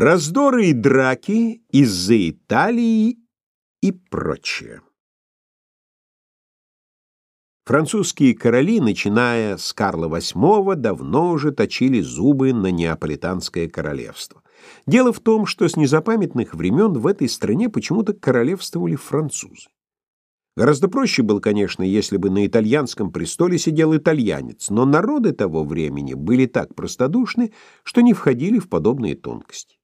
Раздоры и драки из-за Италии и прочее. Французские короли, начиная с Карла VIII, давно уже точили зубы на неаполитанское королевство. Дело в том, что с незапамятных времен в этой стране почему-то королевствовали французы. Гораздо проще было, конечно, если бы на итальянском престоле сидел итальянец, но народы того времени были так простодушны, что не входили в подобные тонкости.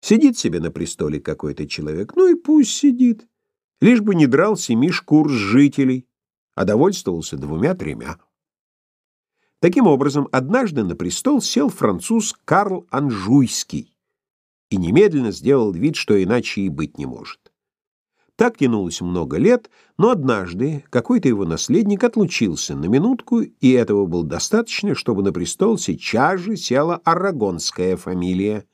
Сидит себе на престоле какой-то человек, ну и пусть сидит, лишь бы не драл семи шкур с жителей, а довольствовался двумя-тремя. Таким образом, однажды на престол сел француз Карл Анжуйский и немедленно сделал вид, что иначе и быть не может. Так тянулось много лет, но однажды какой-то его наследник отлучился на минутку, и этого было достаточно, чтобы на престол сейчас же села арагонская фамилия.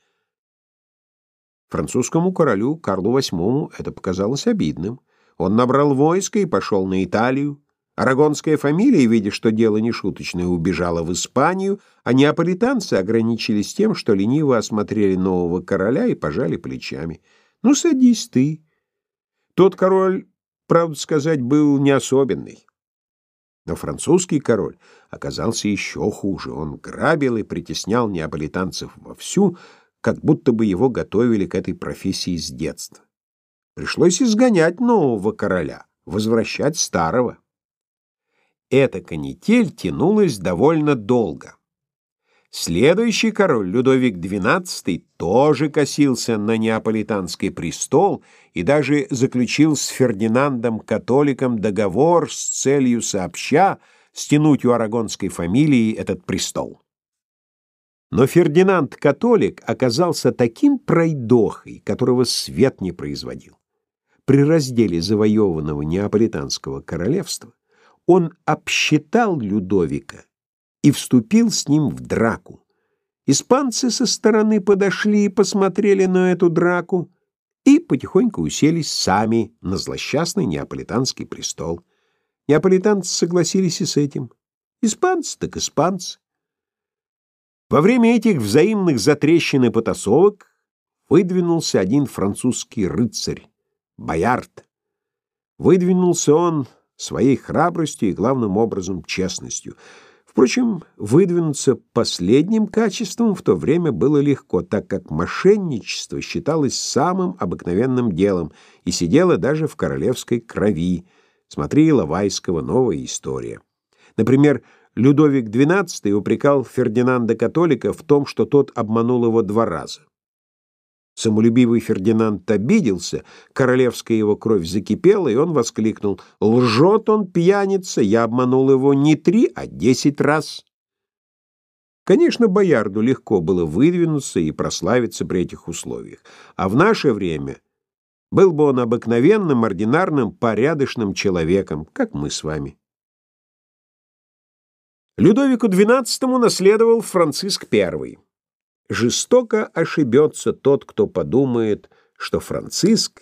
Французскому королю Карлу VIII это показалось обидным. Он набрал войско и пошел на Италию. Арагонская фамилия, видя, что дело не шуточное, убежала в Испанию, а неаполитанцы ограничились тем, что лениво осмотрели нового короля и пожали плечами. «Ну, садись ты». Тот король, правду сказать, был не особенный. Но французский король оказался еще хуже. Он грабил и притеснял неаполитанцев вовсю, как будто бы его готовили к этой профессии с детства. Пришлось изгонять нового короля, возвращать старого. Эта канитель тянулась довольно долго. Следующий король, Людовик XII, тоже косился на неаполитанский престол и даже заключил с Фердинандом-католиком договор с целью сообща стянуть у арагонской фамилии этот престол. Но Фердинанд-католик оказался таким пройдохой, которого свет не производил. При разделе завоеванного неаполитанского королевства он обсчитал Людовика и вступил с ним в драку. Испанцы со стороны подошли и посмотрели на эту драку и потихоньку уселись сами на злосчастный неаполитанский престол. Неаполитанцы согласились и с этим. Испанцы так испанцы. Во время этих взаимных затрещин и потасовок выдвинулся один французский рыцарь, Боярд. Выдвинулся он своей храбростью и, главным образом, честностью — Впрочем, выдвинуться последним качеством в то время было легко, так как мошенничество считалось самым обыкновенным делом и сидело даже в королевской крови. Смотри Лавайского «Новая история». Например, Людовик XII упрекал Фердинанда Католика в том, что тот обманул его два раза. Самолюбивый Фердинанд обиделся, королевская его кровь закипела, и он воскликнул «Лжет он, пьяница, я обманул его не три, а десять раз». Конечно, Боярду легко было выдвинуться и прославиться при этих условиях, а в наше время был бы он обыкновенным, ординарным, порядочным человеком, как мы с вами. Людовику XII наследовал Франциск I. Жестоко ошибется тот, кто подумает, что Франциск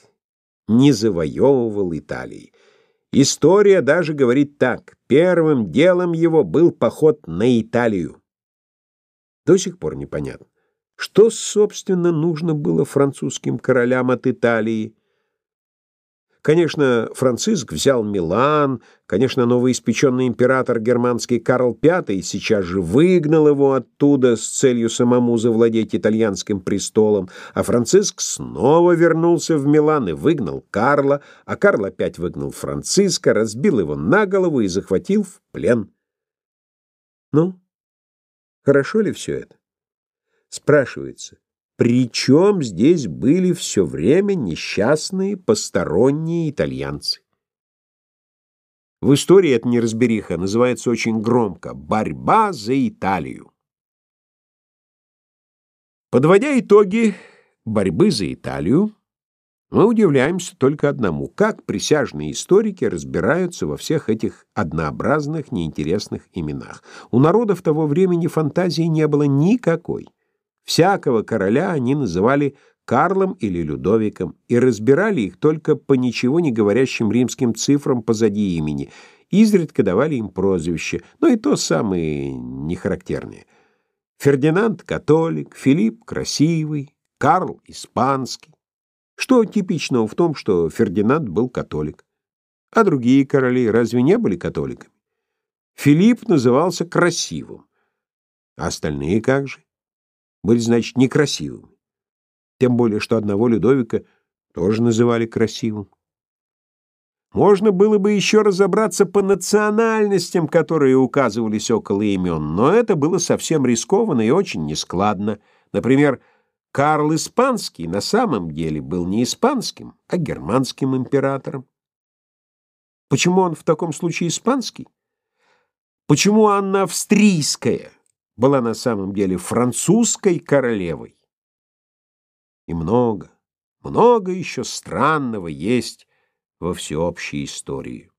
не завоевывал Италии. История даже говорит так: первым делом его был поход на Италию. До сих пор непонятно, что собственно нужно было французским королям от Италии. Конечно, Франциск взял Милан, конечно, новоиспеченный император германский Карл V сейчас же выгнал его оттуда с целью самому завладеть итальянским престолом, а Франциск снова вернулся в Милан и выгнал Карла, а Карл опять выгнал Франциска, разбил его на голову и захватил в плен. Ну, хорошо ли все это? Спрашивается, причем здесь были все время несчастные посторонние итальянцы. В истории эта неразбериха называется очень громко «Борьба за Италию». Подводя итоги борьбы за Италию, мы удивляемся только одному, как присяжные историки разбираются во всех этих однообразных, неинтересных именах. У народов того времени фантазии не было никакой. Всякого короля они называли Карлом или Людовиком и разбирали их только по ничего не говорящим римским цифрам позади имени, изредка давали им прозвище, но и то самые нехарактерные. Фердинанд — католик, Филипп — красивый, Карл — испанский. Что типичного в том, что Фердинанд был католик? А другие короли разве не были католиками? Филипп назывался красивым. А остальные как же? Были, значит, некрасивыми. Тем более, что одного Людовика тоже называли красивым. Можно было бы еще разобраться по национальностям, которые указывались около имен, но это было совсем рискованно и очень нескладно. Например, Карл Испанский на самом деле был не испанским, а германским императором. Почему он в таком случае испанский? Почему Анна Австрийская была на самом деле французской королевой? И много, много еще странного есть во всеобщей истории.